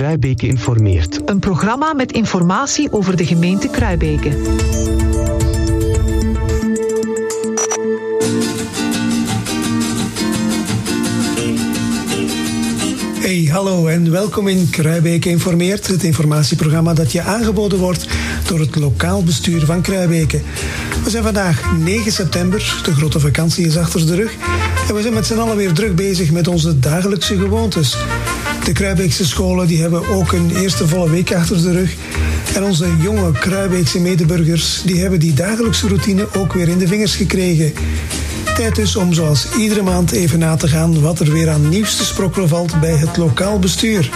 Kruibeke informeert. Een programma met informatie over de gemeente Kruibeke. Hey, hallo en welkom in Kruibeke Informeert, het informatieprogramma dat je aangeboden wordt door het lokaal bestuur van Kruibeke. We zijn vandaag 9 september, de grote vakantie is achter de rug en we zijn met z'n allen weer druk bezig met onze dagelijkse gewoontes. De Kruibeekse scholen die hebben ook een eerste volle week achter de rug. En onze jonge Kruibeekse medeburgers die hebben die dagelijkse routine ook weer in de vingers gekregen. Tijd dus om zoals iedere maand even na te gaan wat er weer aan nieuws te sprokkelen valt bij het lokaal bestuur.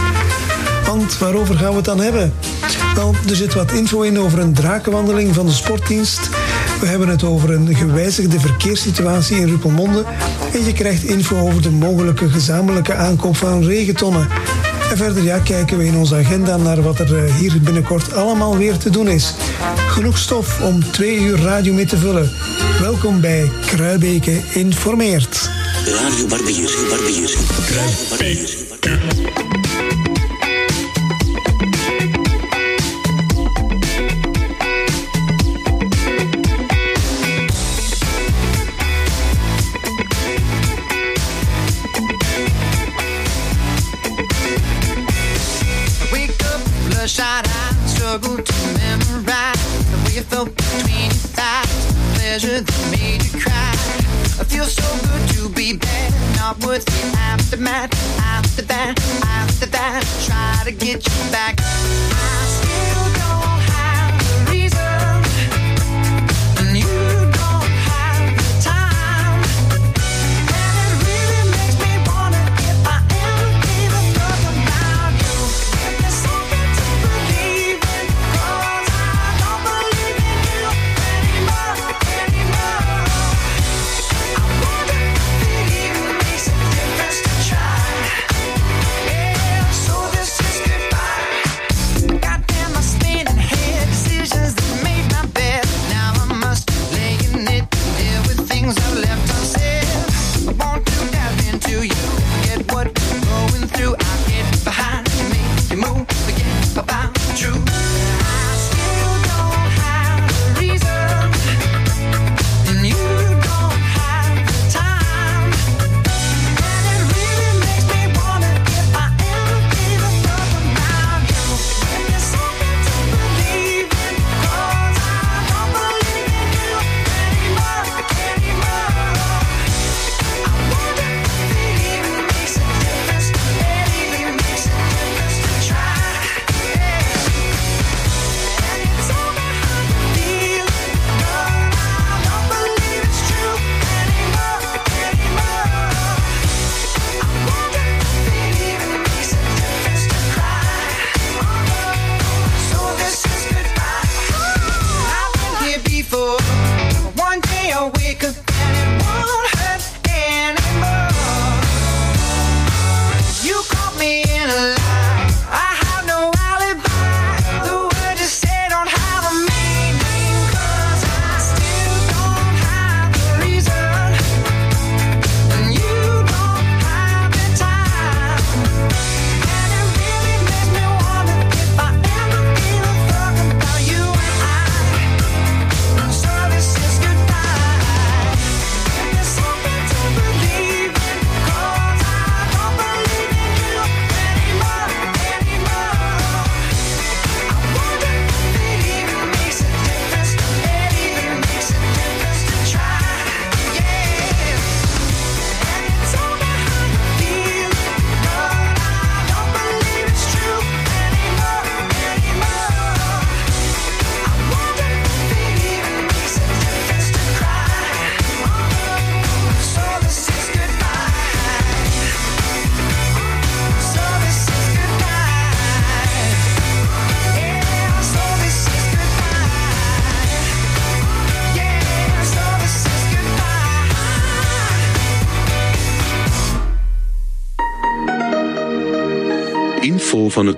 Want waarover gaan we het dan hebben? Wel, er zit wat info in over een drakenwandeling van de sportdienst. We hebben het over een gewijzigde verkeerssituatie in Ruppelmonde. En je krijgt info over de mogelijke gezamenlijke aankoop van regentonnen. En verder ja, kijken we in onze agenda naar wat er eh, hier binnenkort allemaal weer te doen is. Genoeg stof om twee uur radio mee te vullen. Welkom bij Kruibeke Informeert. Radio Barbier, Barbier, Kruibeke. The aftermath. After that, after that, try to get you back.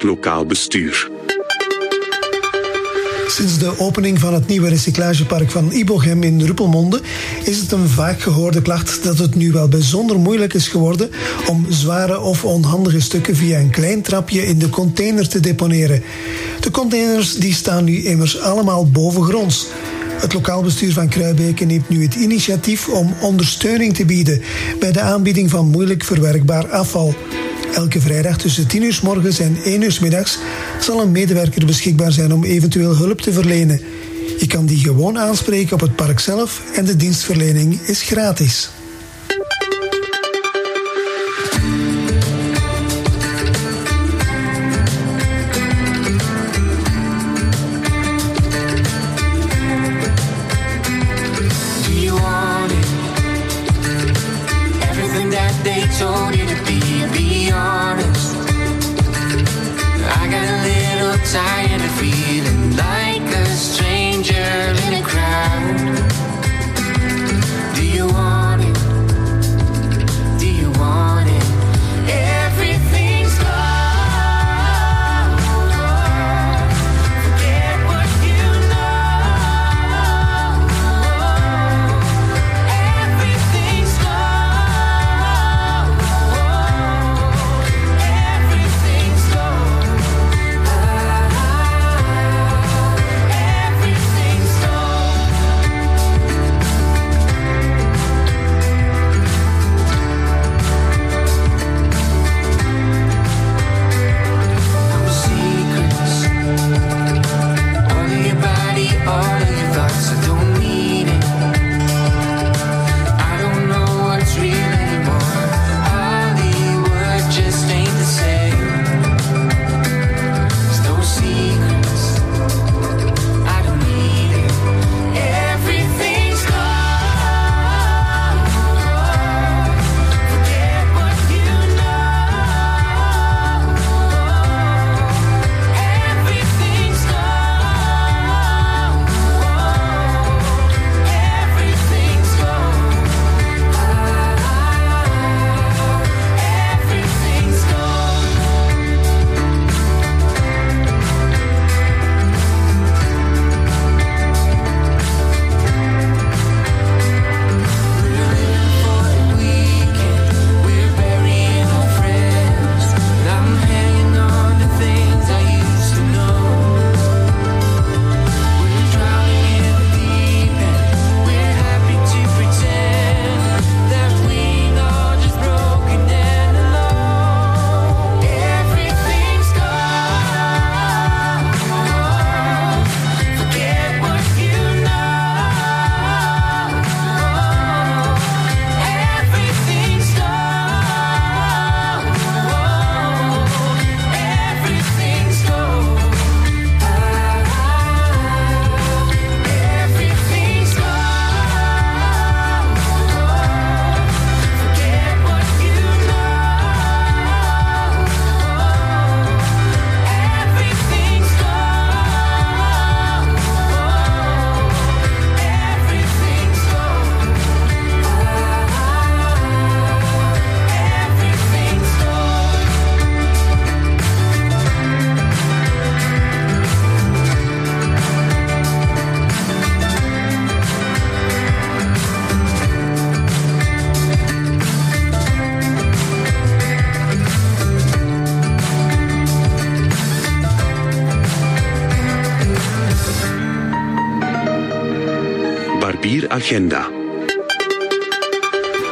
Lokaal bestuur. Sinds de opening van het nieuwe recyclagepark van Ibogem in Ruppelmonde is het een vaak gehoorde klacht dat het nu wel bijzonder moeilijk is geworden om zware of onhandige stukken via een klein trapje in de container te deponeren. De containers die staan nu immers allemaal bovengronds. Het lokaal bestuur van Kruibeke neemt nu het initiatief om ondersteuning te bieden bij de aanbieding van moeilijk verwerkbaar afval. Elke vrijdag tussen 10 uur s morgens en 1 uur s middags zal een medewerker beschikbaar zijn om eventueel hulp te verlenen. Je kan die gewoon aanspreken op het park zelf en de dienstverlening is gratis.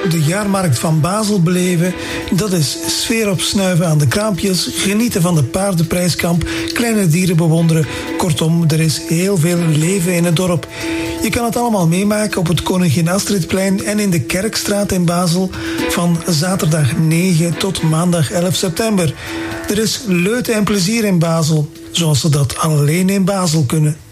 De jaarmarkt van Basel beleven, dat is sfeer opsnuiven aan de kraampjes, genieten van de paardenprijskamp, kleine dieren bewonderen. Kortom, er is heel veel leven in het dorp. Je kan het allemaal meemaken op het Koningin Astridplein en in de Kerkstraat in Basel van zaterdag 9 tot maandag 11 september. Er is leute en plezier in Basel, zoals ze dat alleen in Basel kunnen.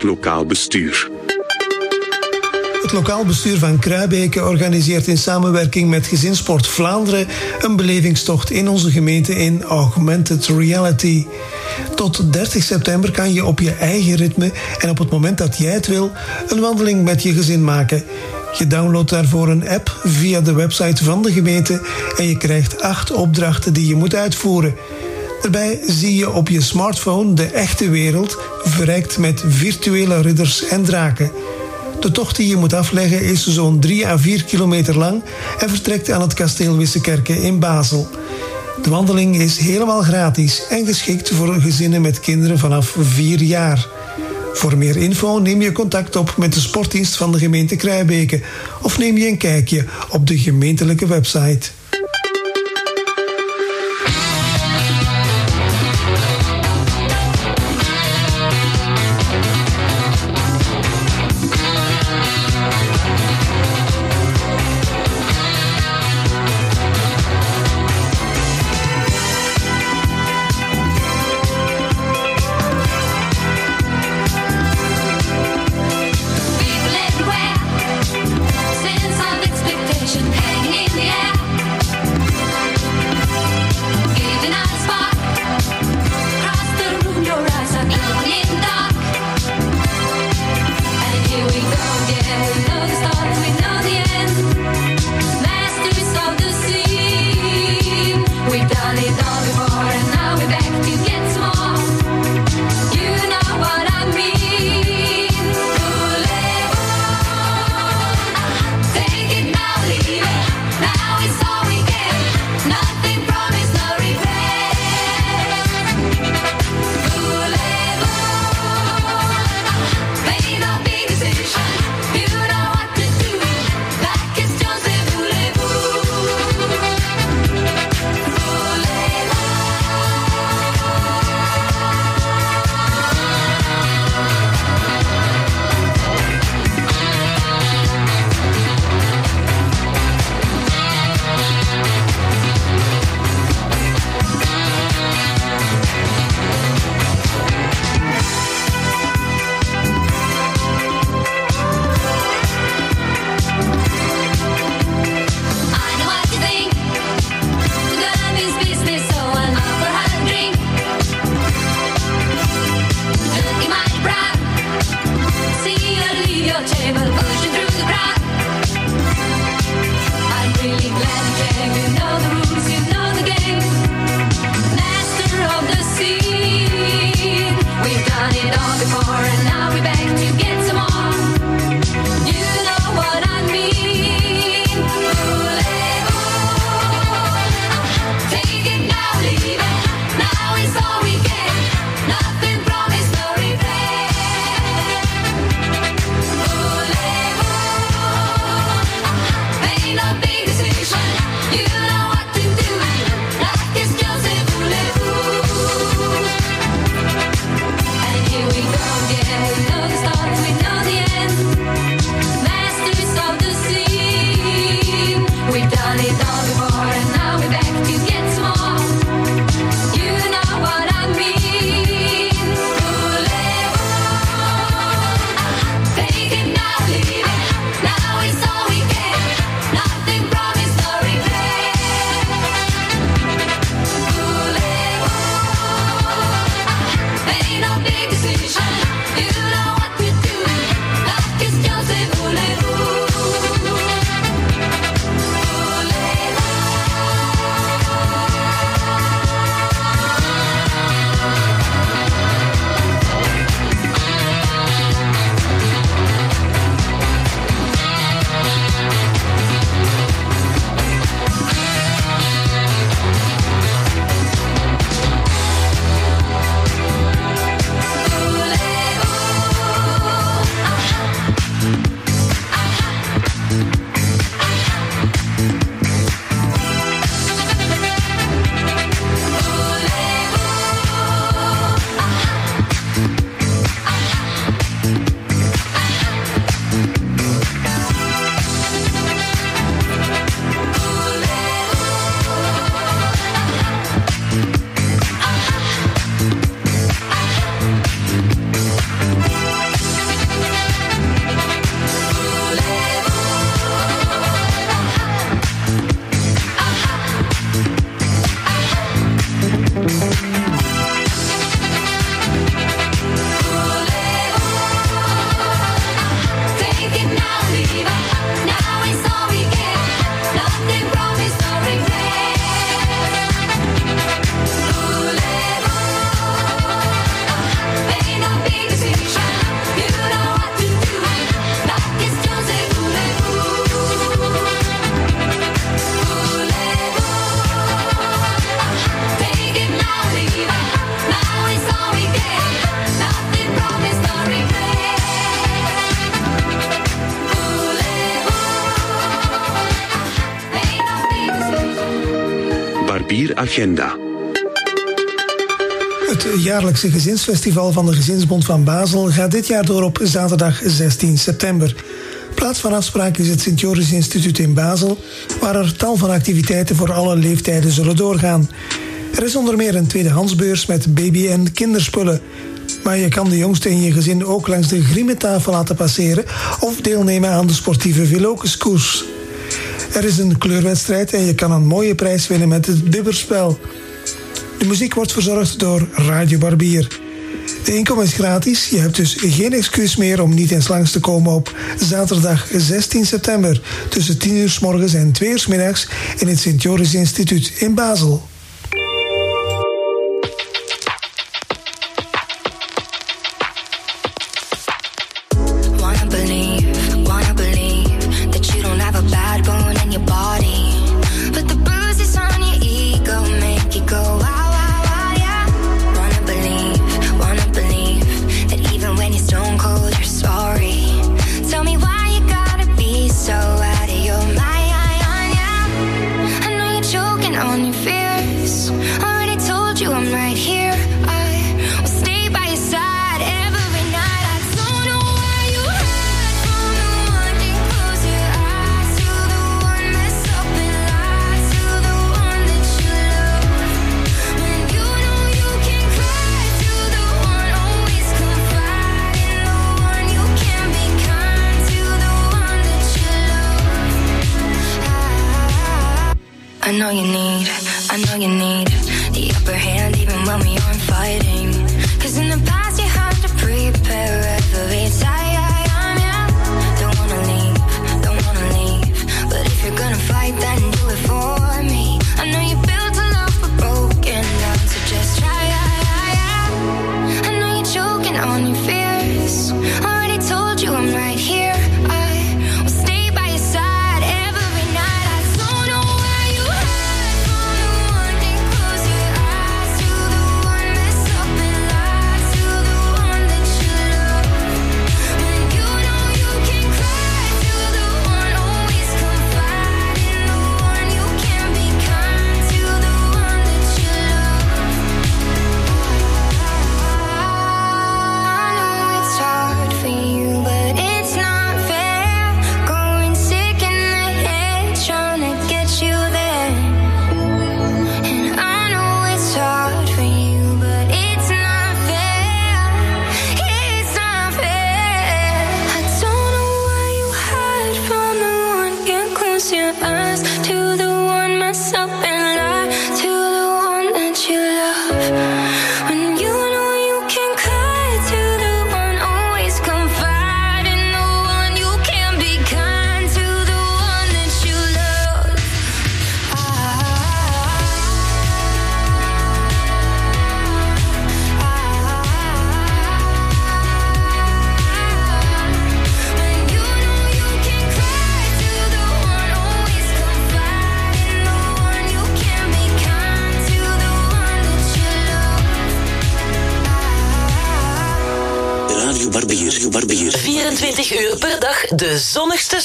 het lokaal bestuur. Het lokaal bestuur van Kruibeke organiseert in samenwerking met Gezinsport Vlaanderen een belevingstocht in onze gemeente in augmented reality. Tot 30 september kan je op je eigen ritme en op het moment dat jij het wil een wandeling met je gezin maken. Je downloadt daarvoor een app via de website van de gemeente en je krijgt acht opdrachten die je moet uitvoeren. Daarbij zie je op je smartphone de echte wereld verrijkt met virtuele ridders en draken. De tocht die je moet afleggen is zo'n 3 à 4 kilometer lang en vertrekt aan het kasteel Wissekerken in Basel. De wandeling is helemaal gratis en geschikt voor gezinnen met kinderen vanaf 4 jaar. Voor meer info neem je contact op met de sportdienst van de gemeente Kruijbeke of neem je een kijkje op de gemeentelijke website. Barbieragenda. Het jaarlijkse gezinsfestival van de Gezinsbond van Basel gaat dit jaar door op zaterdag 16 september. Plaats van afspraak is het Sint-Joris Instituut in Basel, waar er tal van activiteiten voor alle leeftijden zullen doorgaan. Er is onder meer een tweedehandsbeurs met baby- en kinderspullen. Maar je kan de jongste in je gezin ook langs de Griemetafel laten passeren of deelnemen aan de sportieve Vilocus-koers. Er is een kleurwedstrijd en je kan een mooie prijs winnen met het bibberspel. De muziek wordt verzorgd door Radio Barbier. De inkom is gratis. Je hebt dus geen excuus meer om niet eens langs te komen op zaterdag 16 september tussen 10 uur s morgens en 2 uur s middags in het Sint-Joris Instituut in Basel.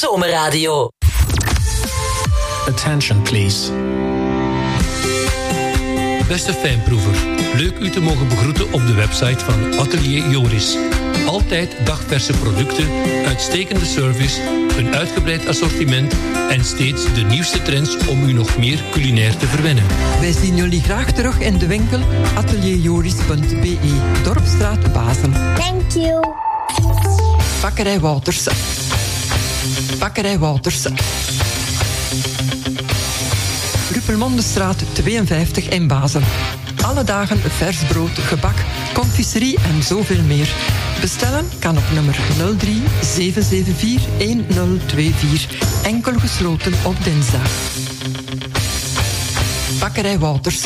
Zomerradio. Attention please. Beste fijnproever, leuk u te mogen begroeten op de website van Atelier Joris. Altijd dagverse producten, uitstekende service, een uitgebreid assortiment en steeds de nieuwste trends om u nog meer culinair te verwennen. Wij zien jullie graag terug in de winkel atelierjoris.be, Dorpstraat Basel. Thank you. Bakkerij Wouters. Bakkerij Wouters. Ruppelmondestraat 52 in Basel. Alle dagen vers brood, gebak, confiserie en zoveel meer. Bestellen kan op nummer 03 774 1024. Enkel gesloten op dinsdag. Bakkerij Wouters.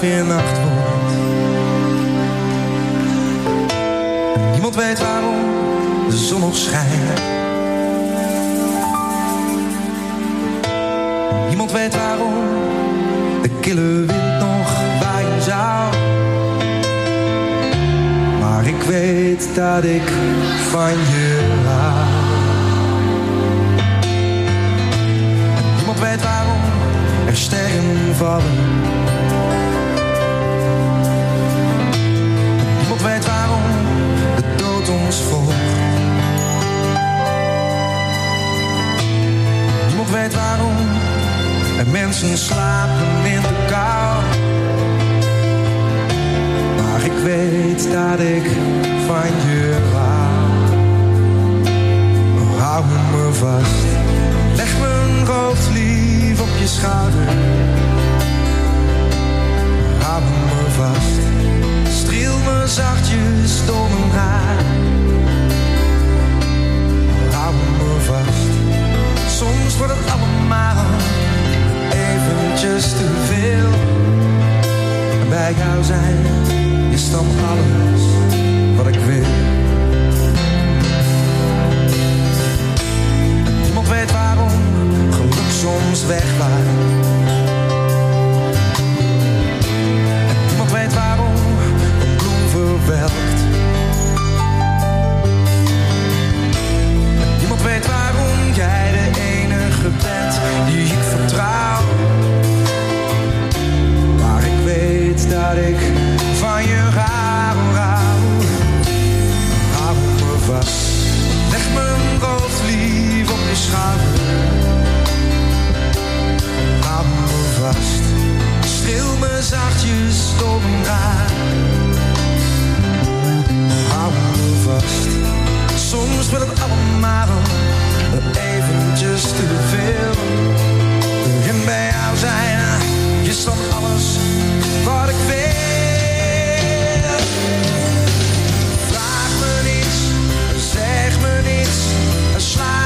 Weer nacht wordt. Niemand weet waarom de zon nog schijnt. Niemand weet waarom de kille wind nog waaien zou. Maar ik weet dat ik van je hou. Niemand weet waarom er sterren vallen. Niemand weet waarom de dood ons volgt. Niemand weet waarom er mensen slapen in de kou. Maar ik weet dat ik van je hou. Hou me vast, leg mijn hoofd lief op je schouder. Hou me vast, zachtjes door mijn haar. Hou me vast, soms wordt het allemaal eventjes te veel. Bij jou zijn is dan alles wat ik wil. En niemand weet waarom geluk soms wegwaait. Niemand weet waarom jij de enige bent die ik vertrouw. Maar ik weet dat ik van je hou, hou. Hou me vast, leg mijn hoofd lief op je schouder. Hou me vast, streel me zachtjes door mijn haar. Soms wordt het allemaal eventjes te veel. En bij jou zijn is dan alles wat ik wil. Vraag me niets, zeg me niets, sla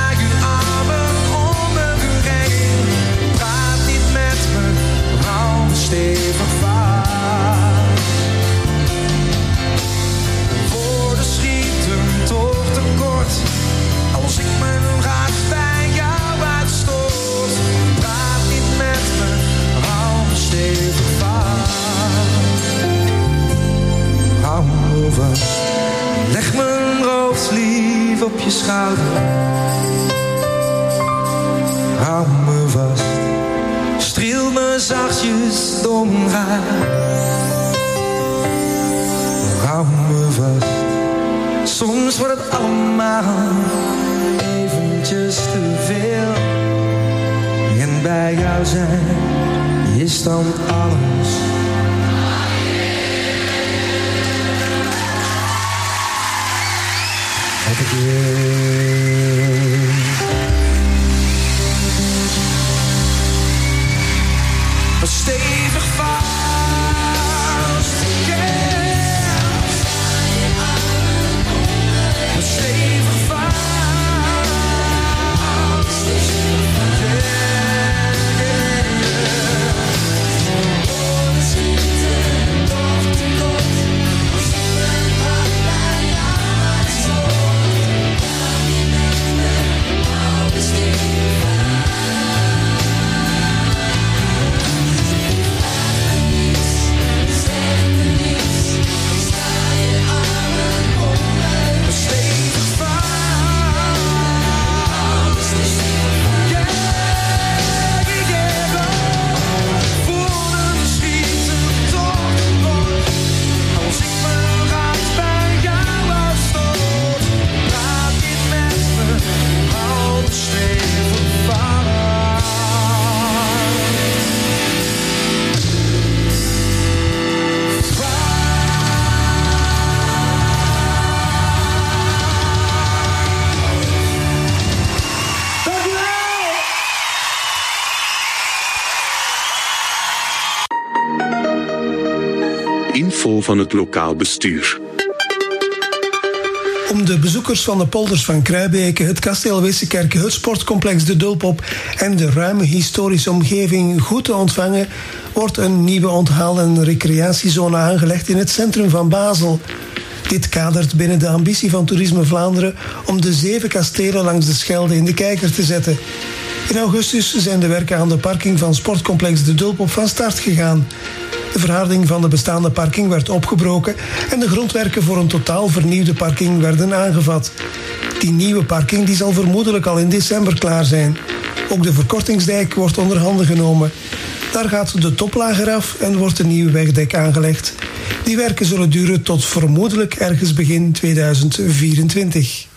als ik mijn raad bij jou uitstoot. Praat niet met me, hou me stevig vast. Hou me vast, leg mijn hoofd lief op je schouder. Hou me vast, streel me zachtjes door haar. Soms wordt het allemaal eventjes te veel. En bij jou zijn is dan alles. Van het lokaal bestuur. Om de bezoekers van de polders van Kruibeke, het kasteel Wissekerk, het sportcomplex De Dulpop en de ruime historische omgeving goed te ontvangen, wordt een nieuwe onthaal- en recreatiezone aangelegd in het centrum van Basel. Dit kadert binnen de ambitie van Toerisme Vlaanderen om de zeven kastelen langs de Schelde in de kijker te zetten. In augustus zijn de werken aan de parking van sportcomplex De Dulpop van start gegaan. De verharding van de bestaande parking werd opgebroken en de grondwerken voor een totaal vernieuwde parking werden aangevat. Die nieuwe parking die zal vermoedelijk al in december klaar zijn. Ook de verkortingsdijk wordt onder handen genomen. Daar gaat de toplaag eraf en wordt een nieuw wegdek aangelegd. Die werken zullen duren tot vermoedelijk ergens begin 2024.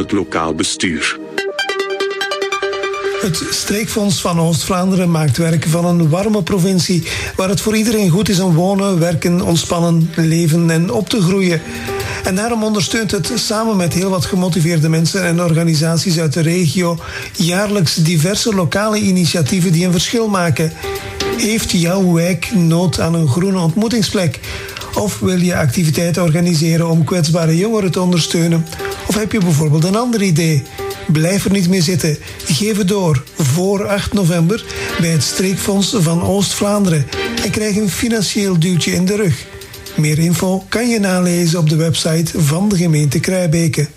Het lokaal bestuur. Het streekfonds van Oost-Vlaanderen maakt werk van een warme provincie waar het voor iedereen goed is om wonen, werken, ontspannen, leven en op te groeien. En daarom ondersteunt het samen met heel wat gemotiveerde mensen en organisaties uit de regio jaarlijks diverse lokale initiatieven die een verschil maken. Heeft jouw wijk nood aan een groene ontmoetingsplek? Of wil je activiteiten organiseren om kwetsbare jongeren te ondersteunen? Of heb je bijvoorbeeld een ander idee? Blijf er niet meer zitten. Geef het door voor 8 november bij het Streekfonds van Oost-Vlaanderen en krijg een financieel duwtje in de rug. Meer info kan je nalezen op de website van de gemeente Kruibeke.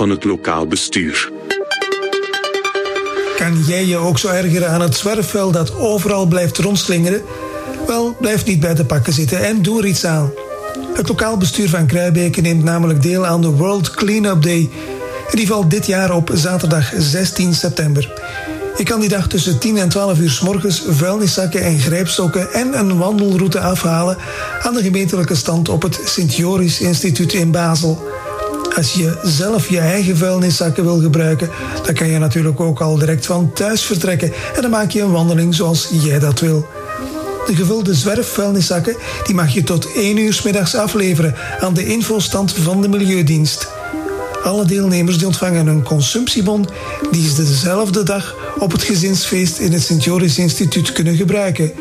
Van het lokaal bestuur. Kan jij je ook zo ergeren aan het zwerfvuil dat overal blijft rondslingeren? Wel, blijf niet bij de pakken zitten en doe er iets aan. Het lokaal bestuur van Kruibeke neemt namelijk deel aan de World Cleanup Day. Die valt dit jaar op zaterdag 16 september. Je kan die dag tussen 10 en 12 uur s morgens vuilniszakken en grijpstokken en een wandelroute afhalen aan de gemeentelijke stand op het Sint-Joris Instituut in Basel. Als je zelf je eigen vuilniszakken wil gebruiken, dan kan je natuurlijk ook al direct van thuis vertrekken en dan maak je een wandeling zoals jij dat wil. De gevulde zwerfvuilniszakken die mag je tot 1 uur middags afleveren aan de infostand van de Milieudienst. Alle deelnemers die ontvangen een consumptiebon die ze dezelfde dag op het gezinsfeest in het Sint-Joris Instituut kunnen gebruiken.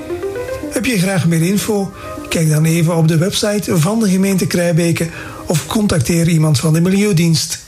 Heb je graag meer info? Kijk dan even op de website van de gemeente Kruibeke of contacteer iemand van de Milieudienst.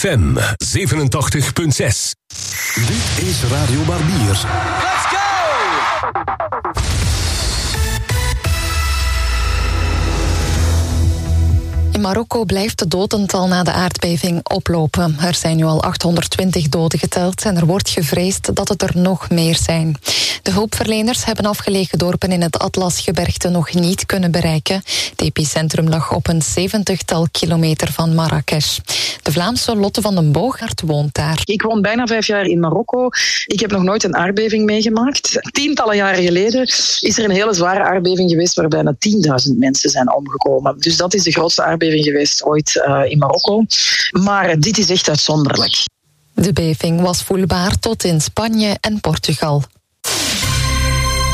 FM 87.6. Dit is Radio Barbier. Marokko blijft het dodental na de aardbeving oplopen. Er zijn nu al 820 doden geteld en er wordt gevreesd dat het er nog meer zijn. De hulpverleners hebben afgelegen dorpen in het Atlasgebergte nog niet kunnen bereiken. Het epicentrum lag op een zeventigtal kilometer van Marrakesh. De Vlaamse Lotte van den Boogaard woont daar. Ik woon bijna vijf jaar in Marokko. Ik heb nog nooit een aardbeving meegemaakt. Tientallen jaren geleden is er een hele zware aardbeving geweest waar bijna 10.000 mensen zijn omgekomen. Dus dat is de grootste aardbeving geweest ooit uh, in Marokko. Maar dit is echt uitzonderlijk. De beving was voelbaar tot in Spanje en Portugal.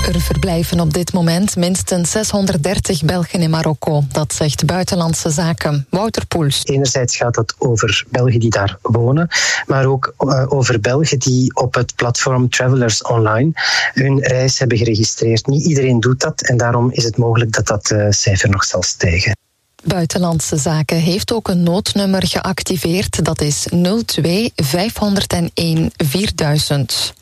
Er verblijven op dit moment minstens 630 Belgen in Marokko. Dat zegt Buitenlandse Zaken. Wouter Poels. Enerzijds gaat het over Belgen die daar wonen, maar ook uh, over Belgen die op het platform Travelers Online hun reis hebben geregistreerd. Niet iedereen doet dat en daarom is het mogelijk dat dat uh, cijfer nog zal stijgen. Buitenlandse Zaken heeft ook een noodnummer geactiveerd. Dat is 02 501 4000.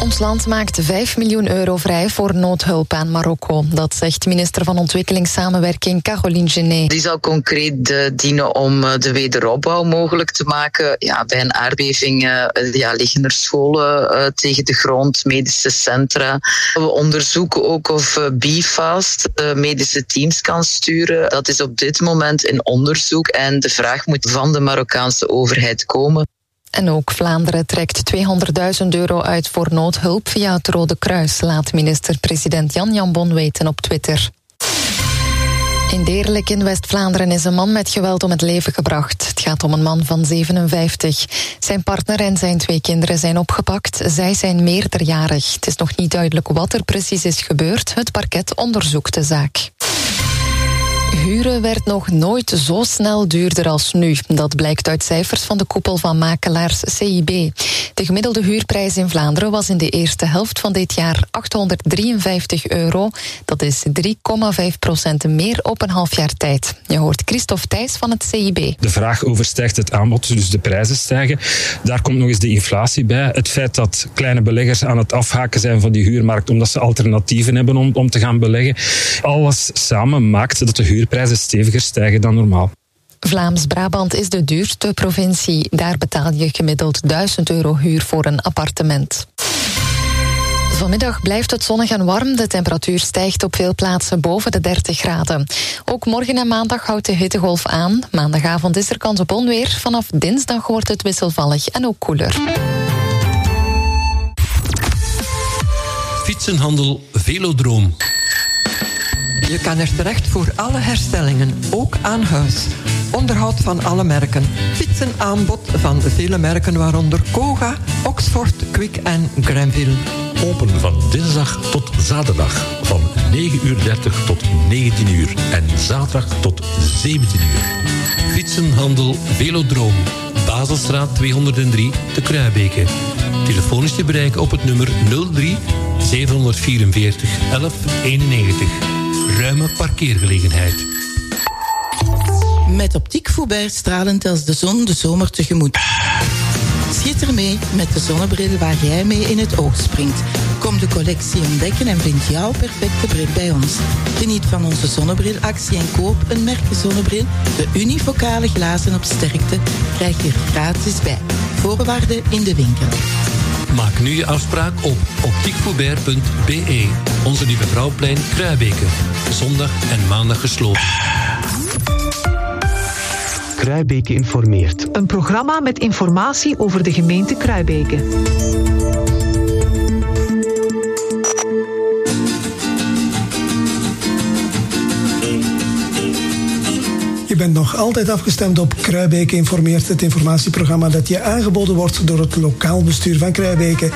Ons land maakt 5 miljoen euro vrij voor noodhulp aan Marokko. Dat zegt minister van Ontwikkelingssamenwerking Caroline Genet. Die zal concreet uh, dienen om uh, de wederopbouw mogelijk te maken. Ja, bij een aardbeving uh, ja, liggen er scholen tegen de grond, medische centra. We onderzoeken ook of BFAST medische teams kan sturen. Dat is op dit moment in onderzoek en de vraag moet van de Marokkaanse overheid komen. En ook Vlaanderen trekt 200.000 euro uit voor noodhulp via het Rode Kruis, laat minister-president Jan Jan Bon weten op Twitter. In Deerlijk in West-Vlaanderen is een man met geweld om het leven gebracht. Het gaat om een man van 57. Zijn partner en zijn twee kinderen zijn opgepakt. Zij zijn meerderjarig. Het is nog niet duidelijk wat er precies is gebeurd. Het parket onderzoekt de zaak. Huren werd nog nooit zo snel duurder als nu. Dat blijkt uit cijfers van de koepel van makelaars CIB. De gemiddelde huurprijs in Vlaanderen was in de eerste helft van dit jaar 853 euro. Dat is 3,5 procent meer op een half jaar tijd. Je hoort Christophe Thijs van het CIB. De vraag overstijgt het aanbod, dus de prijzen stijgen. Daar komt nog eens de inflatie bij. Het feit dat kleine beleggers aan het afhaken zijn van die huurmarkt omdat ze alternatieven hebben om, om te gaan beleggen. Alles samen maakt dat de huur huurprijzen steviger stijgen dan normaal. Vlaams-Brabant is de duurste provincie. Daar betaal je gemiddeld 1000 euro huur voor een appartement. Vanmiddag blijft het zonnig en warm. De temperatuur stijgt op veel plaatsen boven de 30 graden. Ook morgen en maandag houdt de hittegolf aan. Maandagavond is er kans op onweer. Vanaf dinsdag wordt het wisselvallig en ook koeler. Fietsenhandel Velodroom. Je kan er terecht voor alle herstellingen, ook aan huis. Onderhoud van alle merken. Fietsenaanbod van vele merken, waaronder Koga, Oxford, Quick en Granville. Open van dinsdag tot zaterdag. Van 9.30 uur tot 19 uur. En zaterdag tot 17 uur. Fietsenhandel Velodroom. Baselstraat 203 te Kruibeke. Telefonisch te bereiken op het nummer 03 744 1191 ruime parkeergelegenheid. Met Optiek Foubert stralend als de zon de zomer tegemoet. Schitter mee met de zonnebril waar jij mee in het oog springt. Kom de collectie ontdekken en vind jouw perfecte bril bij ons. Geniet van onze zonnebrilactie en koop een merken zonnebril. De unifocale glazen op sterkte krijg je er gratis bij. Voorwaarden in de winkel. Maak nu je afspraak op optiekfoubert.be. Onze Lieve Vrouwplein Kruibeke. Zondag en maandag gesloten. Kruibeke informeert. Een programma met informatie over de gemeente Kruibeke. Bent nog altijd afgestemd op Kruibeke informeert, het informatieprogramma dat je aangeboden wordt door het lokaal bestuur van Kruibeke.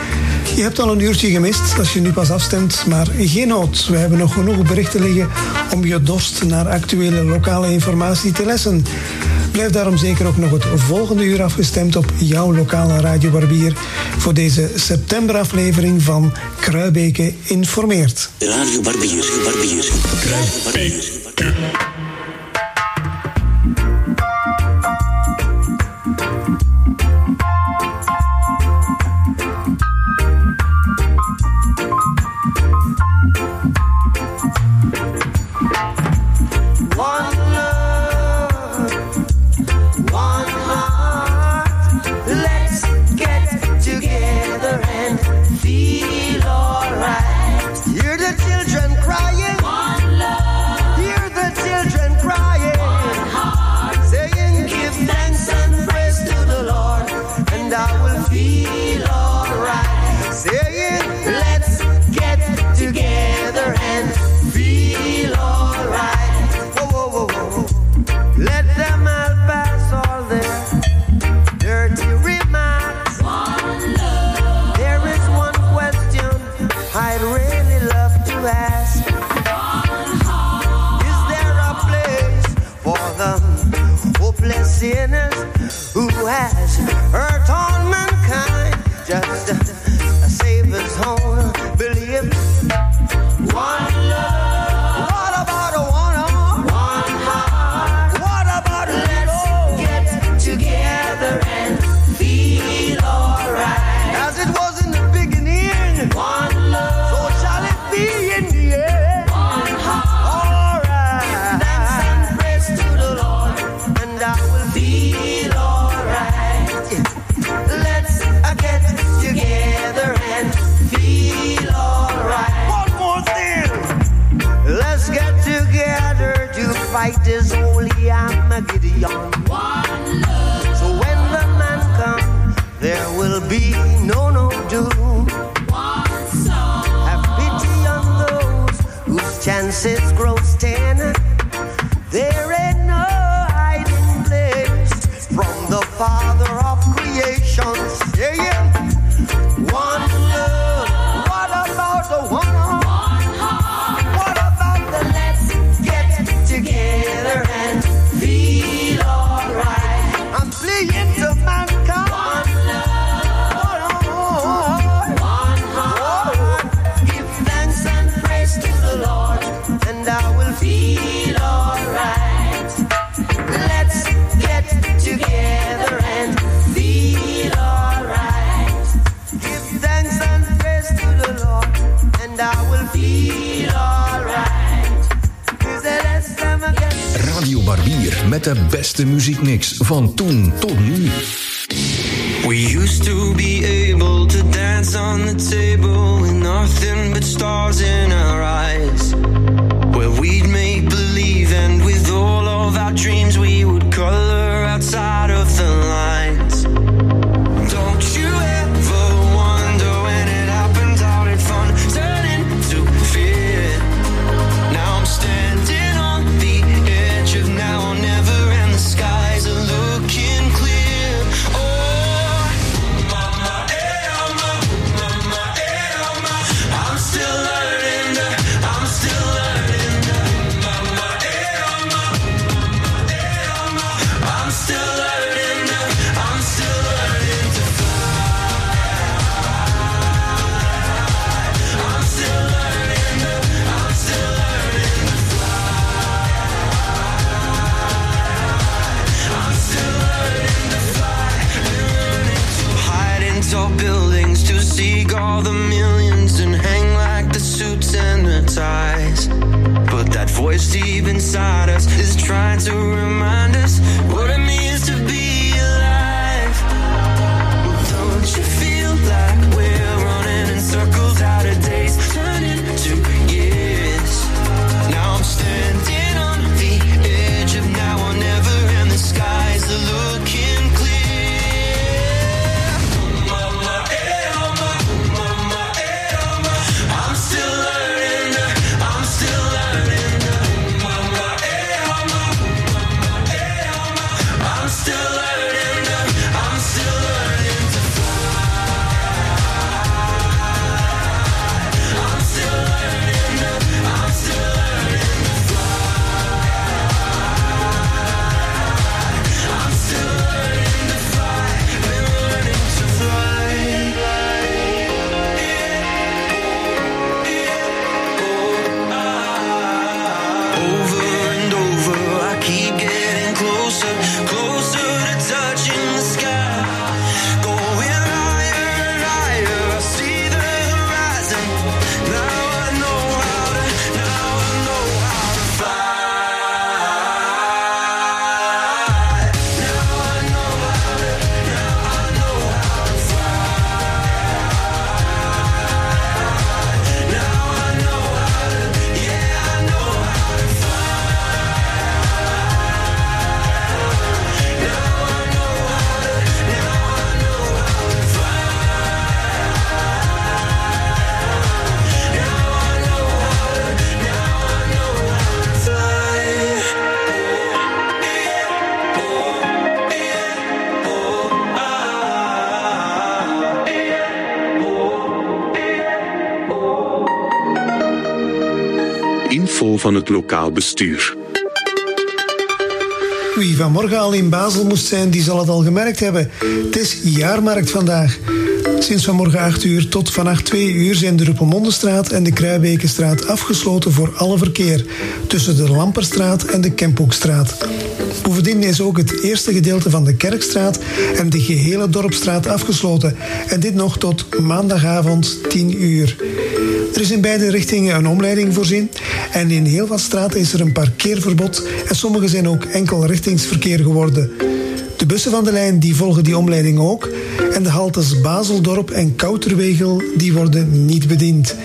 Je hebt al een uurtje gemist als je nu pas afstemt, maar geen nood. We hebben nog genoeg berichten liggen om je dorst naar actuele lokale informatie te lessen. Blijf daarom zeker ook nog het volgende uur afgestemd op jouw lokale Radio Barbier voor deze septemberaflevering van Kruibeke informeert. Radio Barbier, Barbier. Kruibeke. has. met de beste muziekmix van toen tot nu. We used to be able to dance on the table with nothing but stars in our eyes. Where we'd make believe and with all of our dreams we would color outside of van het lokaal bestuur. Wie vanmorgen al in Basel moest zijn, die zal het al gemerkt hebben. Het is jaarmarkt vandaag. Sinds vanmorgen 8 uur tot vannacht 2 uur zijn de Ruppelmondenstraat en de Kruibekenstraat afgesloten voor alle verkeer tussen de Lamperstraat en de Kemphoekstraat. Bovendien is ook het eerste gedeelte van de Kerkstraat en de gehele Dorpstraat afgesloten. En dit nog tot maandagavond 10 uur. Er is in beide richtingen een omleiding voorzien. En in heel wat straten is er een parkeerverbod. En sommige zijn ook enkelrichtingsverkeer geworden. De bussen van de lijn die volgen die omleiding ook. En de haltes Bazeldorp en Kouterwegel die worden niet bediend.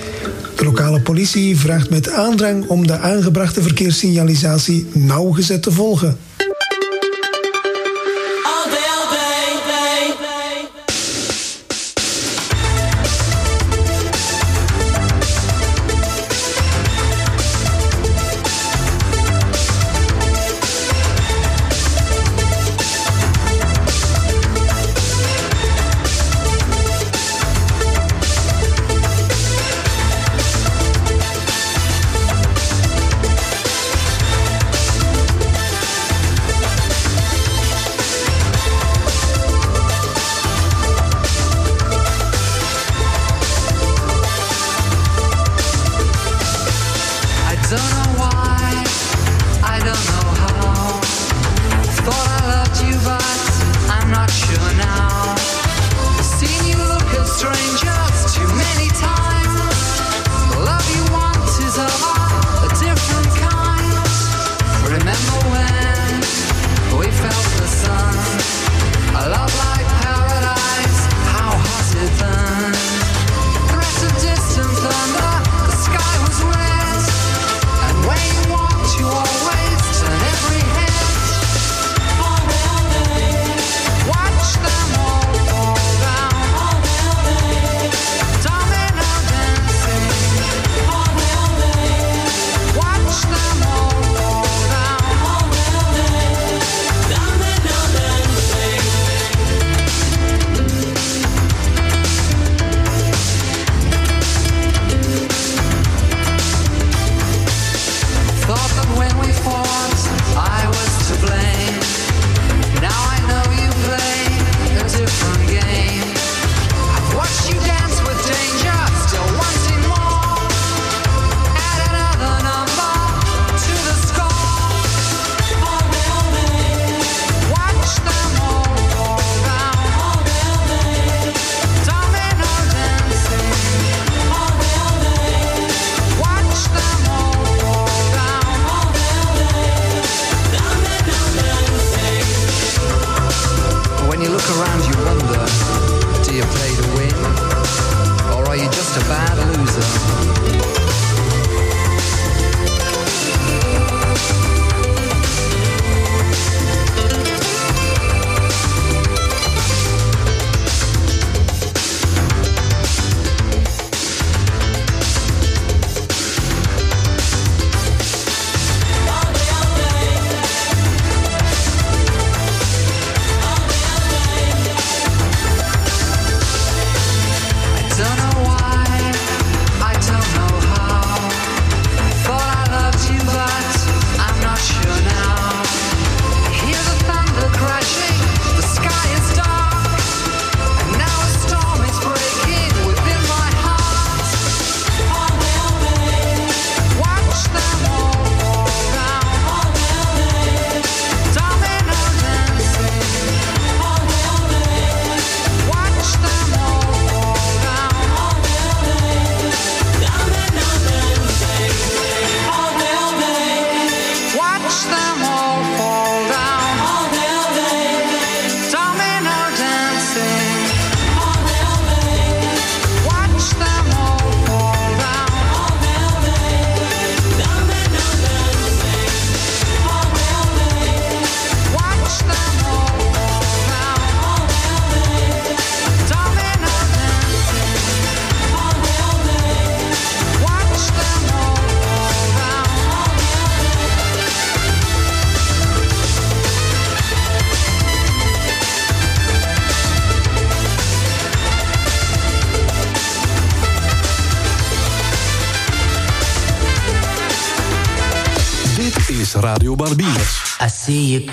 De lokale politie vraagt met aandrang om de aangebrachte verkeerssignalisatie nauwgezet te volgen.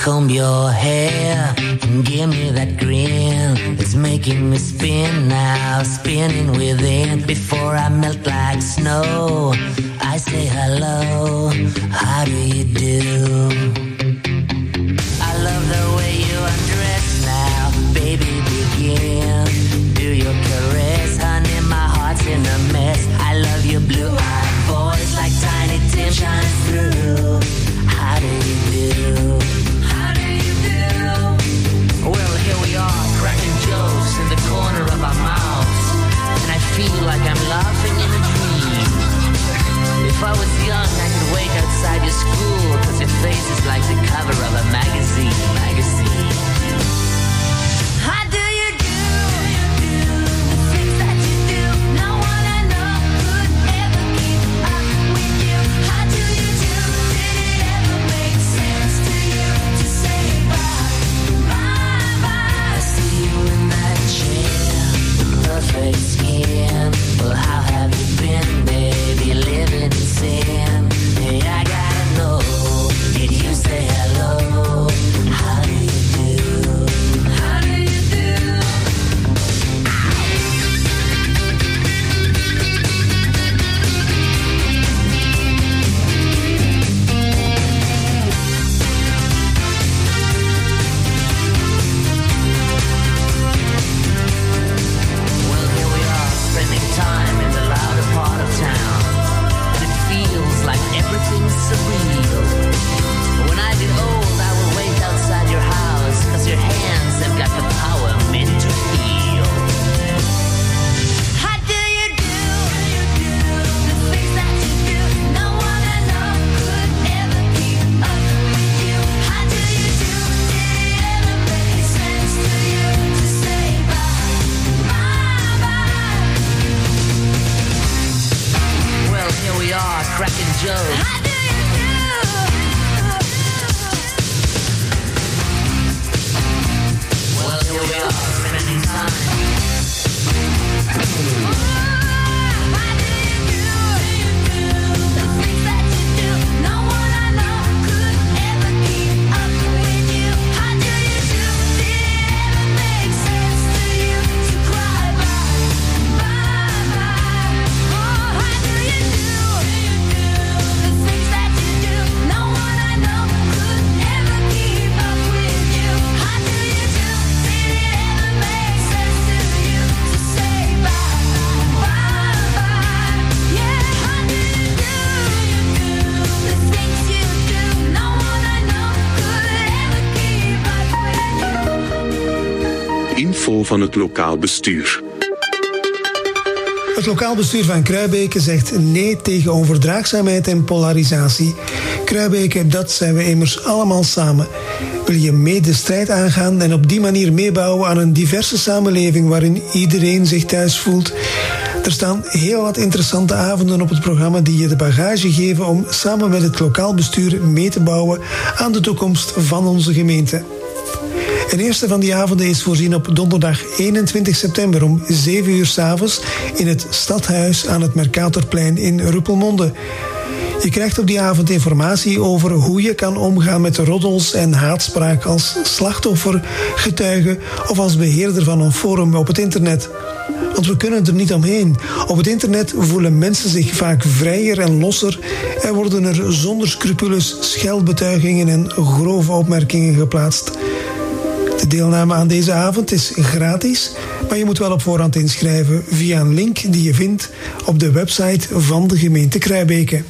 Comb your hair Van het lokaal bestuur. Het lokaal bestuur van Kruibeke zegt nee tegen onverdraagzaamheid en polarisatie. Kruibeke, dat zijn we immers allemaal samen. Wil je mee de strijd aangaan en op die manier meebouwen aan een diverse samenleving waarin iedereen zich thuis voelt? Er staan heel wat interessante avonden op het programma die je de bagage geven om samen met het lokaal bestuur mee te bouwen aan de toekomst van onze gemeente. Een eerste van die avonden is voorzien op donderdag 21 september om 7 uur s'avonds in het Stadhuis aan het Mercatorplein in Ruppelmonde. Je krijgt op die avond informatie over hoe je kan omgaan met roddels en haatspraak als slachtoffer, getuige of als beheerder van een forum op het internet. Want we kunnen er niet omheen. Op het internet voelen mensen zich vaak vrijer en losser en worden er zonder scrupules scheldbetuigingen en grove opmerkingen geplaatst. De deelname aan deze avond is gratis, maar je moet wel op voorhand inschrijven via een link die je vindt op de website van de gemeente Kruibeke.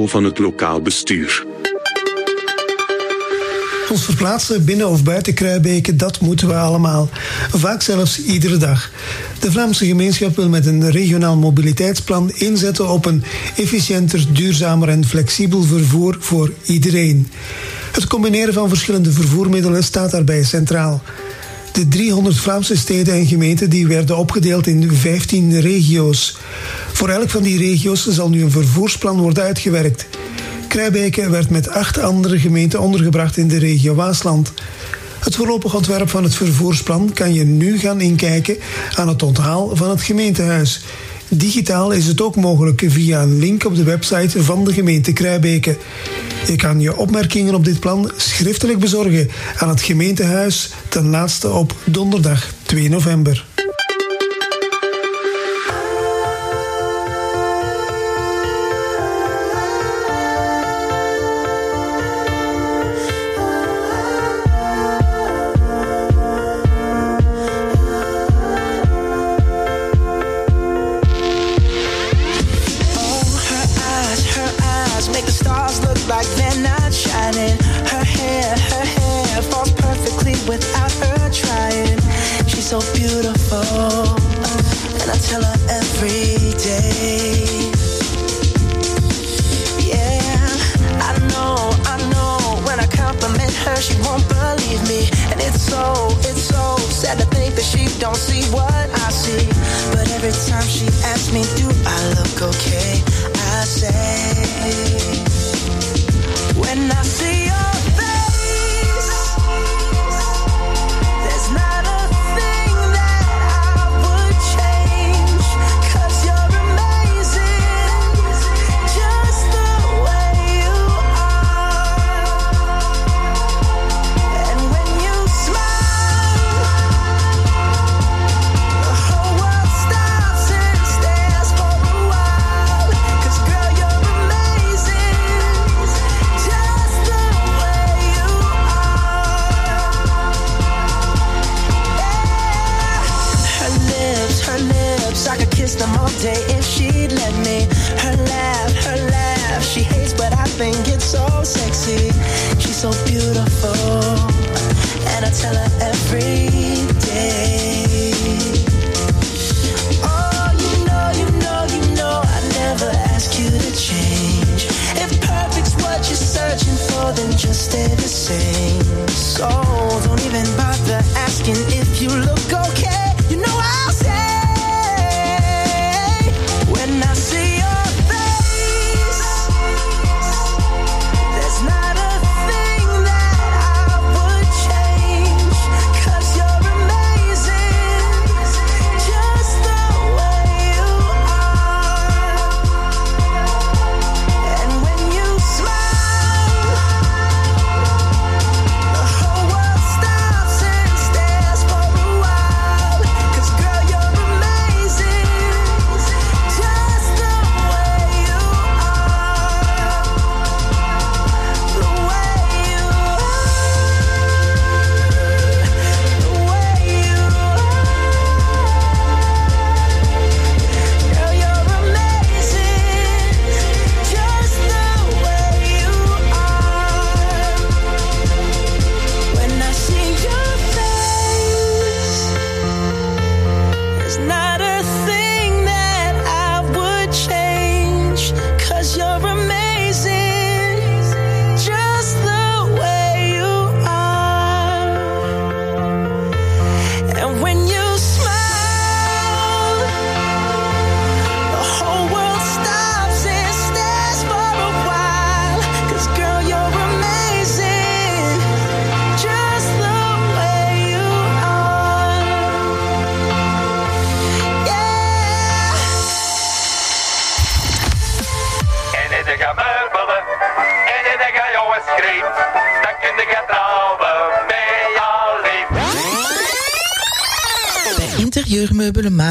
van het lokaal bestuur. Ons verplaatsen binnen of buiten kruibeken dat moeten we allemaal. Vaak zelfs iedere dag. De Vlaamse gemeenschap wil met een regionaal mobiliteitsplan inzetten op een efficiënter, duurzamer en flexibel vervoer voor iedereen. Het combineren van verschillende vervoermiddelen staat daarbij centraal. De 300 Vlaamse steden en gemeenten die werden opgedeeld in 15 regio's. Voor elk van die regio's zal nu een vervoersplan worden uitgewerkt. Krijbijken werd met acht andere gemeenten ondergebracht in de regio Waasland. Het voorlopig ontwerp van het vervoersplan kan je nu gaan inkijken aan het onthaal van het gemeentehuis. Digitaal is het ook mogelijk via een link op de website van de gemeente Kruibeke. Je kan je opmerkingen op dit plan schriftelijk bezorgen aan het gemeentehuis ten laatste op donderdag 2 november.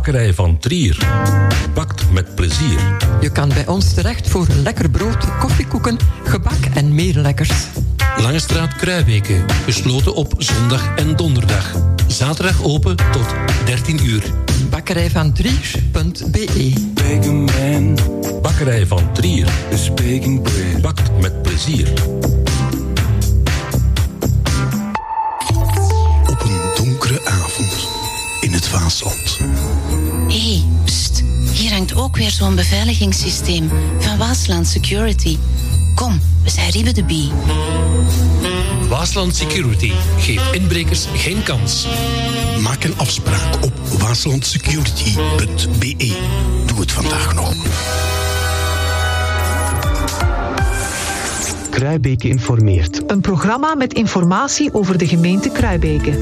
Bakkerij van Trier. Bakt met plezier. Je kan bij ons terecht voor lekker brood, koffiekoeken, gebak en meer lekkers. Langestraat Kruijbeke. Gesloten op zondag en donderdag. Zaterdag open tot 13 uur. Bakkerij van Trier.be Bakkerij van Trier. Bakt met plezier. Op een donkere avond in het Waasland. Ook weer zo'n beveiligingssysteem van Waasland Security. Kom, we zijn Ribbe de Bie. Waasland Security geeft inbrekers geen kans. Maak een afspraak op waaslandsecurity.be. Doe het vandaag nog. Kruibeke informeert. Een programma met informatie over de gemeente Kruibeke.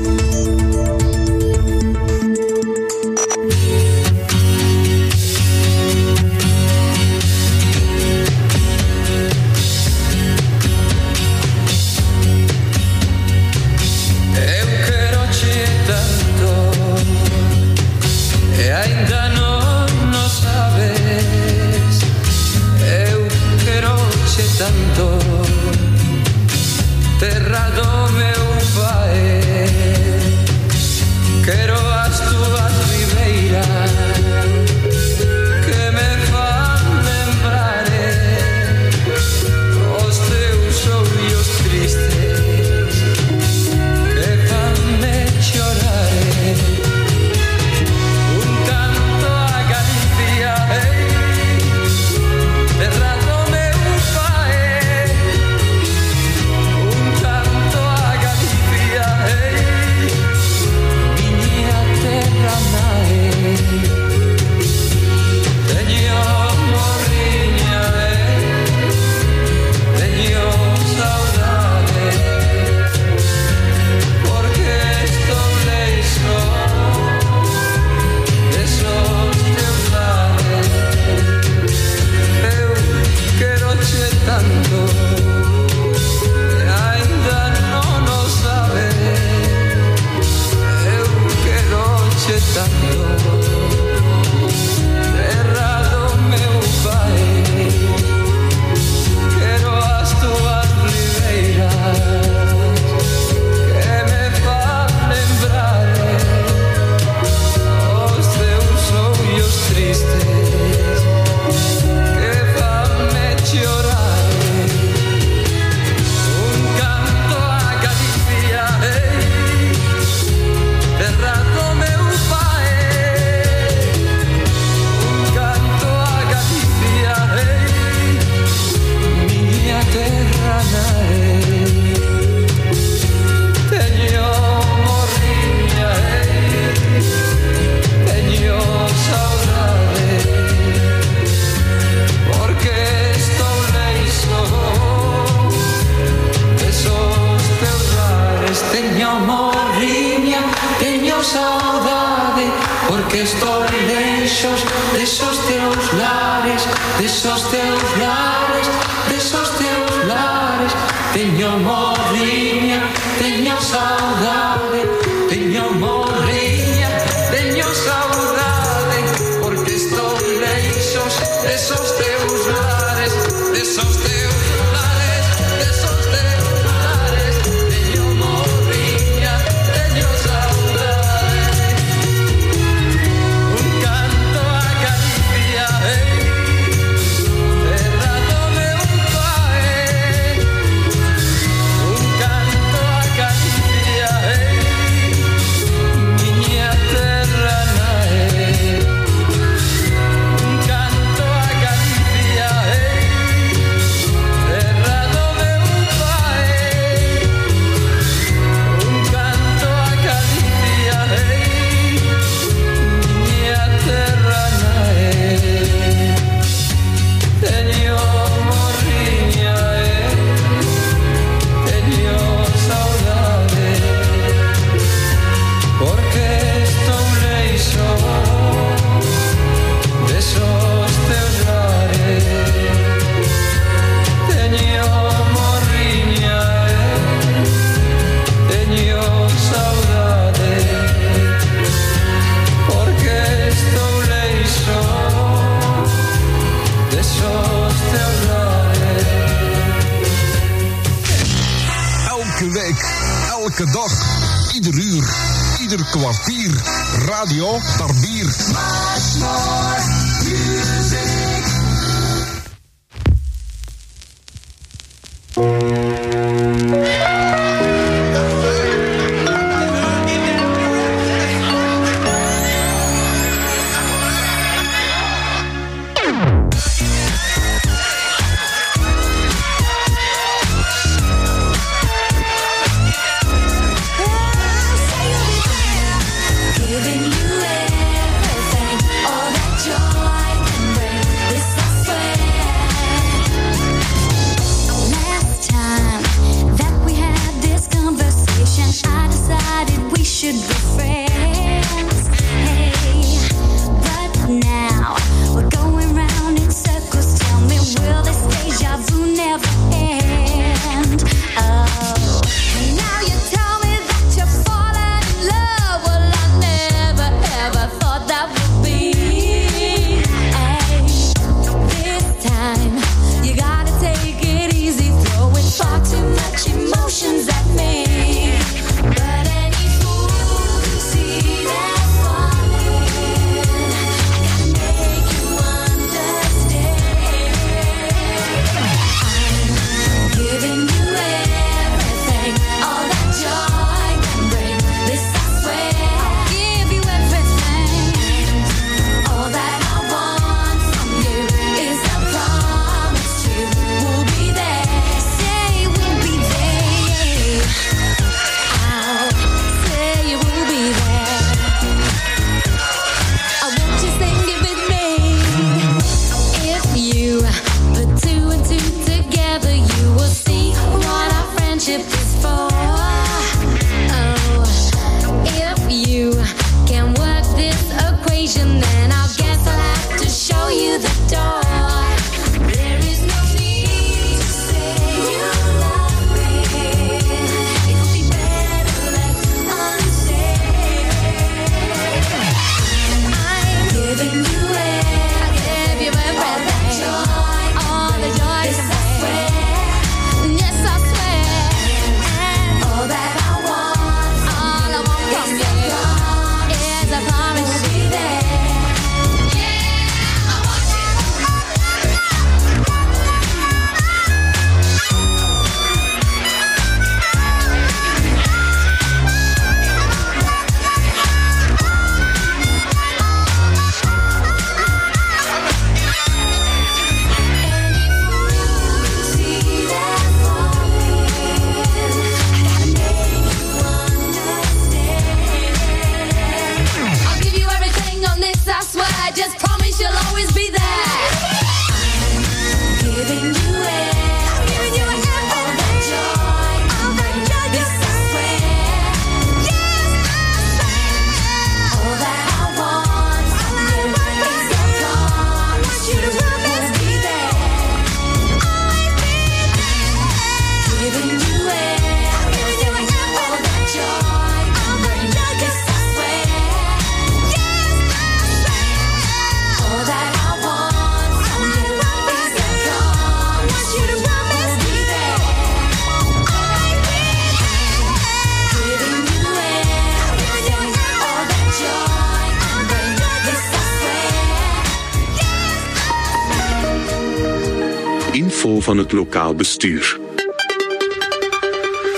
lokaal bestuur.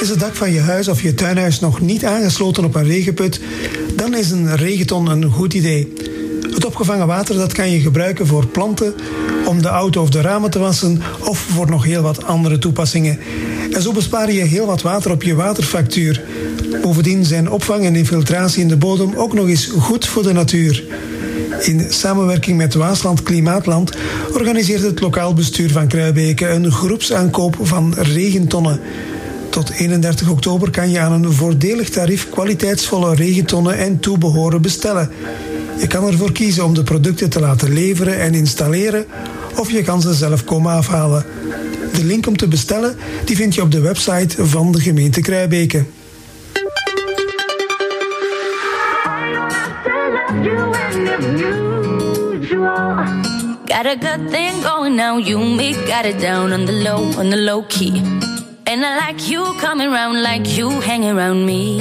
Is het dak van je huis of je tuinhuis nog niet aangesloten op een regenput, dan is een regenton een goed idee. Het opgevangen water dat kan je gebruiken voor planten, om de auto of de ramen te wassen of voor nog heel wat andere toepassingen. En zo bespaar je heel wat water op je waterfactuur. Bovendien zijn opvang en infiltratie in de bodem ook nog eens goed voor de natuur. In samenwerking met Waasland Klimaatland organiseert het lokaal bestuur van Kruibeke een groepsaankoop van regentonnen. Tot 31 oktober kan je aan een voordelig tarief kwaliteitsvolle regentonnen en toebehoren bestellen. Je kan ervoor kiezen om de producten te laten leveren en installeren of je kan ze zelf komen afhalen. De link om te bestellen die vind je op de website van de gemeente Kruibeke. Got a good thing going now, you me got it down on the low, on the low key. And I like you coming round, like you hang around me.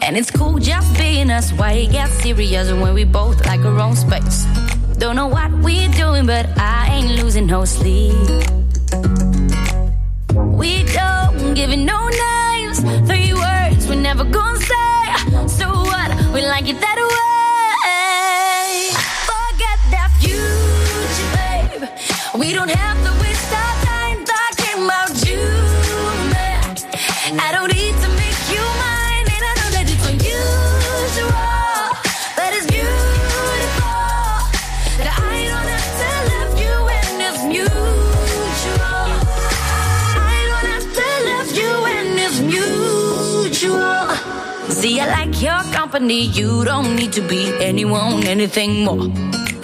And it's cool just being us, why it get serious when we both like our own space. Don't know what we're doing, but I ain't losing no sleep. We don't give it no names, three words we never gonna say. So what? We like it that way. Company. You don't need to be anyone, anything more.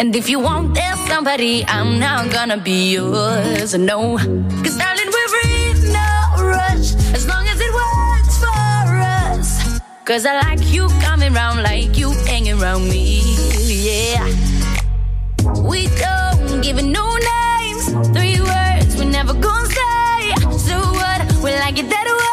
And if you want there's somebody, I'm not gonna be yours. No, cause darling, we're in no rush as long as it works for us. Cause I like you coming round like you hanging around me. Yeah. We don't give it no names. Three words we never gonna say. So what? We like it that way.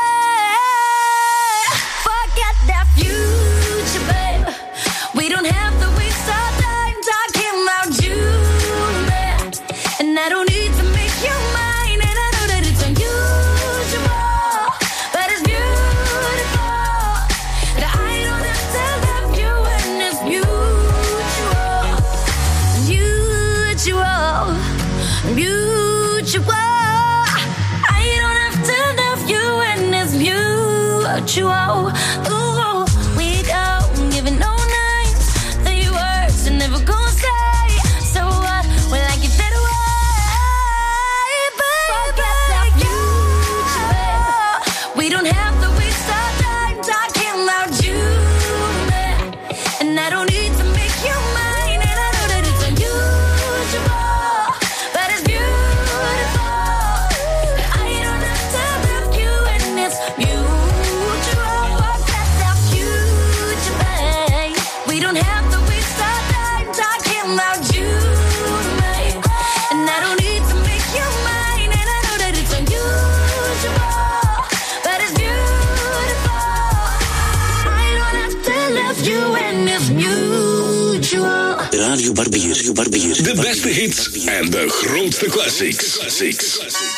Barbier. Barbier. De beste hits en de grootste classics. classics.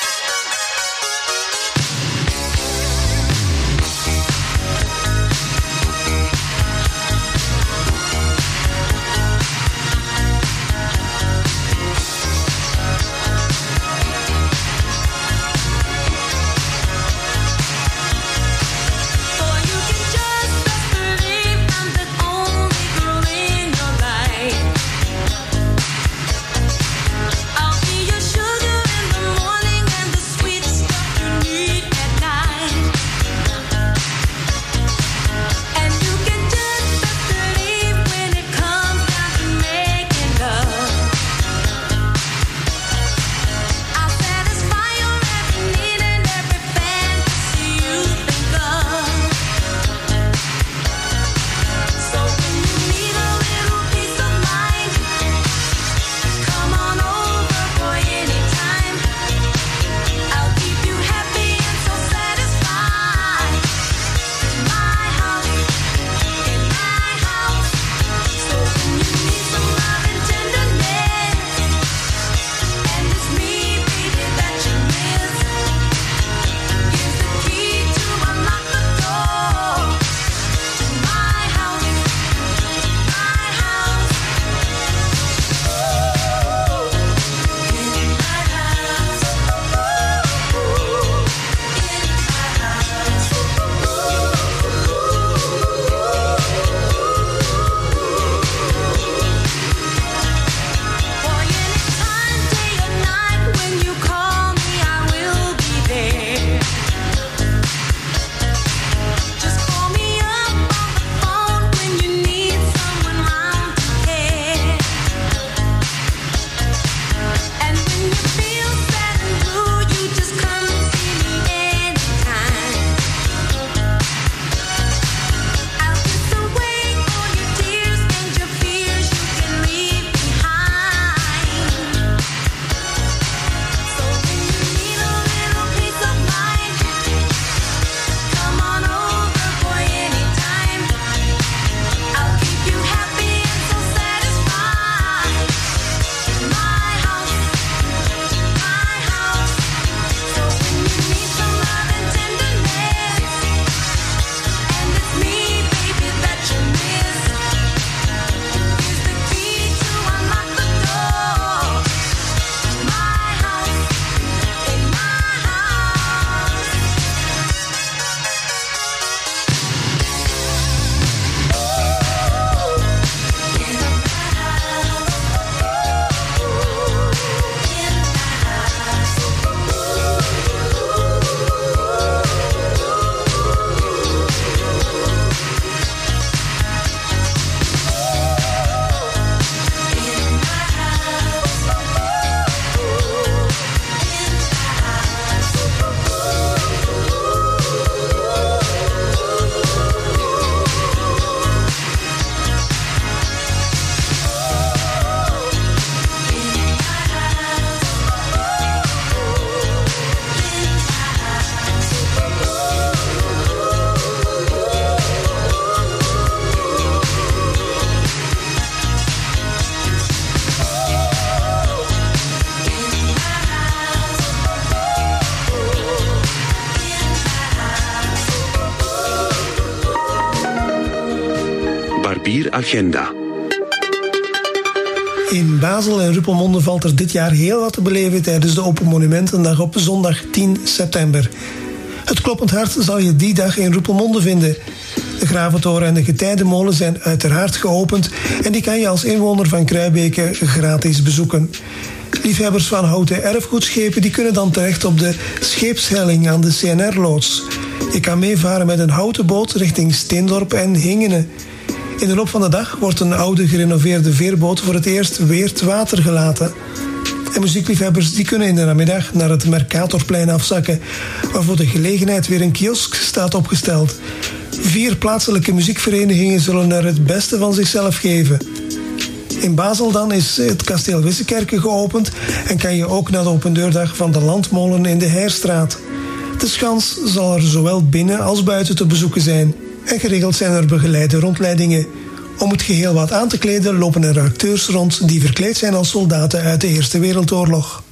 Agenda. In Basel en Ruppelmonde valt er dit jaar heel wat te beleven tijdens de Open Monumentendag op zondag 10 september. Het kloppend hart zal je die dag in Ruppelmonde vinden. De Graventoren en de Getijdenmolen zijn uiteraard geopend en die kan je als inwoner van Kruibeke gratis bezoeken. Liefhebbers van houten erfgoedschepen die kunnen dan terecht op de scheepshelling aan de CNR-loods. Je kan meevaren met een houten boot richting Steendorp en Hingenen. In de loop van de dag wordt een oude gerenoveerde veerboot voor het eerst weer te water gelaten. En muziekliefhebbers die kunnen in de namiddag naar het Mercatorplein afzakken, waar voor de gelegenheid weer een kiosk staat opgesteld. Vier plaatselijke muziekverenigingen zullen er het beste van zichzelf geven. In Basel dan is het kasteel Wissekerke geopend en kan je ook naar de opendeurdag van de Landmolen in de Heerstraat. De schans zal er zowel binnen als buiten te bezoeken zijn. En geregeld zijn er begeleide rondleidingen. Om het geheel wat aan te kleden lopen er acteurs rond die verkleed zijn als soldaten uit de Eerste Wereldoorlog.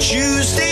Tuesday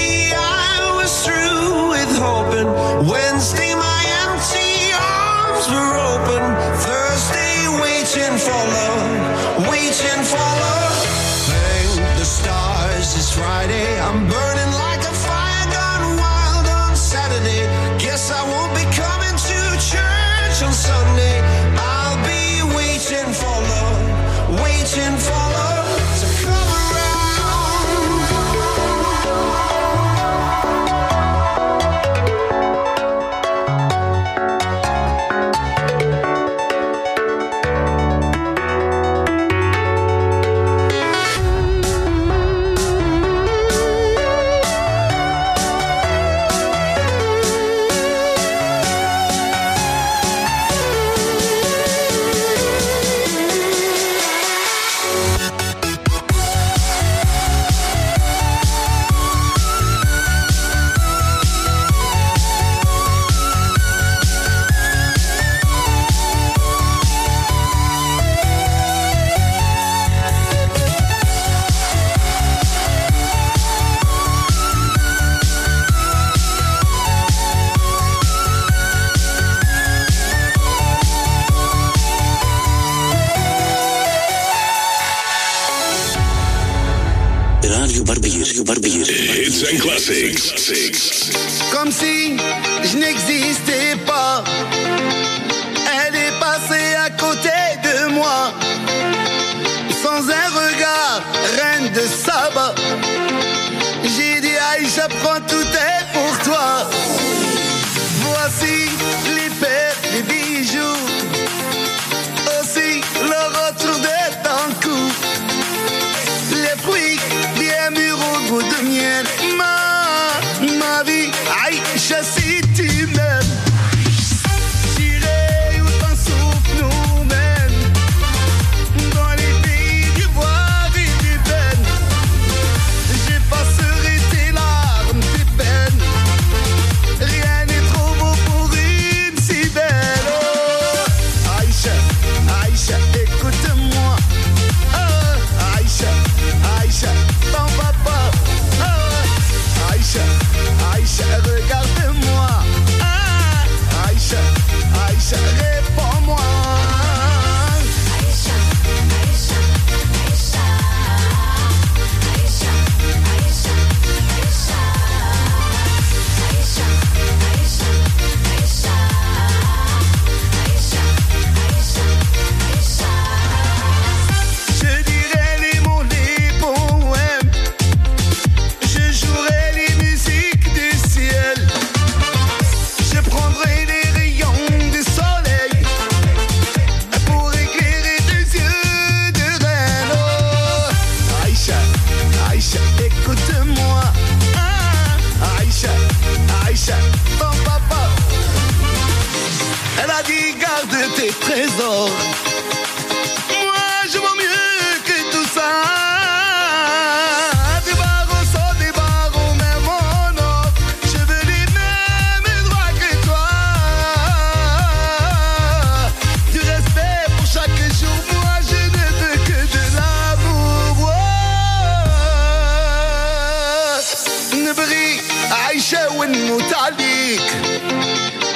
عليك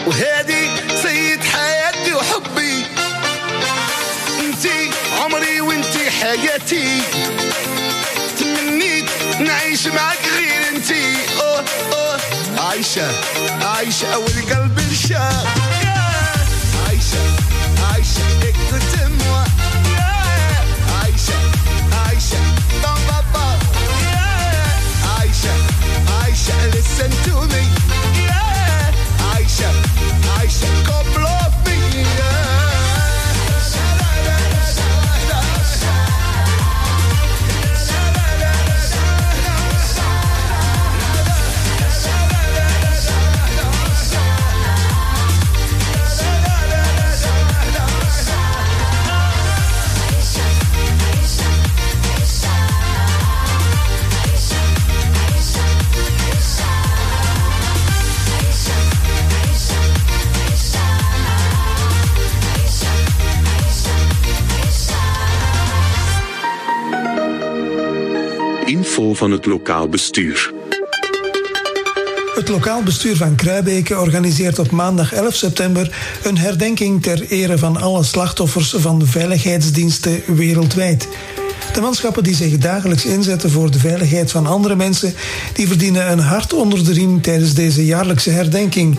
وهادي سيد حياتي وحبي. انتي عمري وانتي حياتي. تمنيت نعيش معك غير انتي. أوه أوه. عايشة عايشة والقلب انشاق عايشة عايشة Van het lokaal bestuur. Het lokaal bestuur van Kruibeke organiseert op maandag 11 september een herdenking ter ere van alle slachtoffers van veiligheidsdiensten wereldwijd. De manschappen die zich dagelijks inzetten voor de veiligheid van andere mensen, die verdienen een hart onder de riem tijdens deze jaarlijkse herdenking.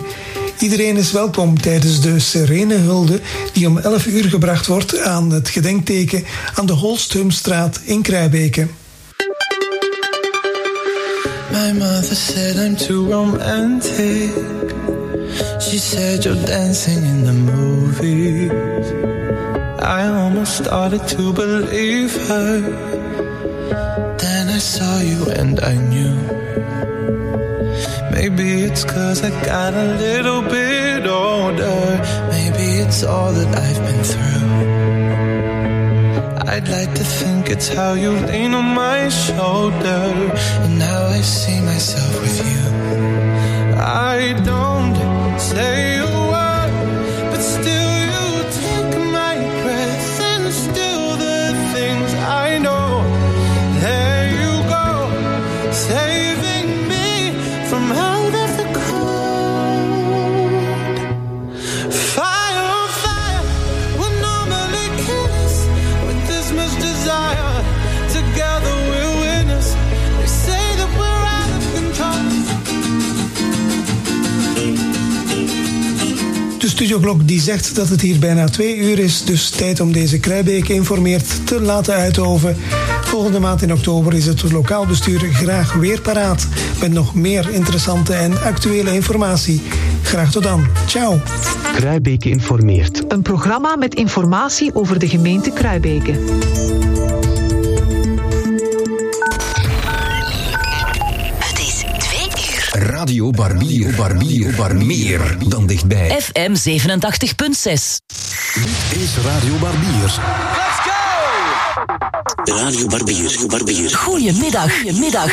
Iedereen is welkom tijdens de serene hulde die om 11 uur gebracht wordt aan het gedenkteken aan de Holsthumstraat in Kruibeke. My mother said I'm too romantic. She said you're dancing in the movies. I almost started to believe her. Then I saw you and I knew. Maybe it's cause I got a little bit older. Maybe it's all that I've been through. I'd like to think it's how you lean on my shoulder. And now I see myself with you. I don't say De studioklok die zegt dat het hier bijna twee uur is, dus tijd om deze Kruibeek informeert te laten uitoven. Volgende maand in oktober is het lokaal bestuur graag weer paraat met nog meer interessante en actuele informatie. Graag tot dan. Ciao. Kruibeke informeert. Een programma met informatie over de gemeente Kruibeke. Radio Barbier, Barbier, Barbier. Meer dan dichtbij. FM 87.6. Dit is Radio Barbiers. Let's go! Radio Barbier, Barbier. Goedemiddag, goedemiddag.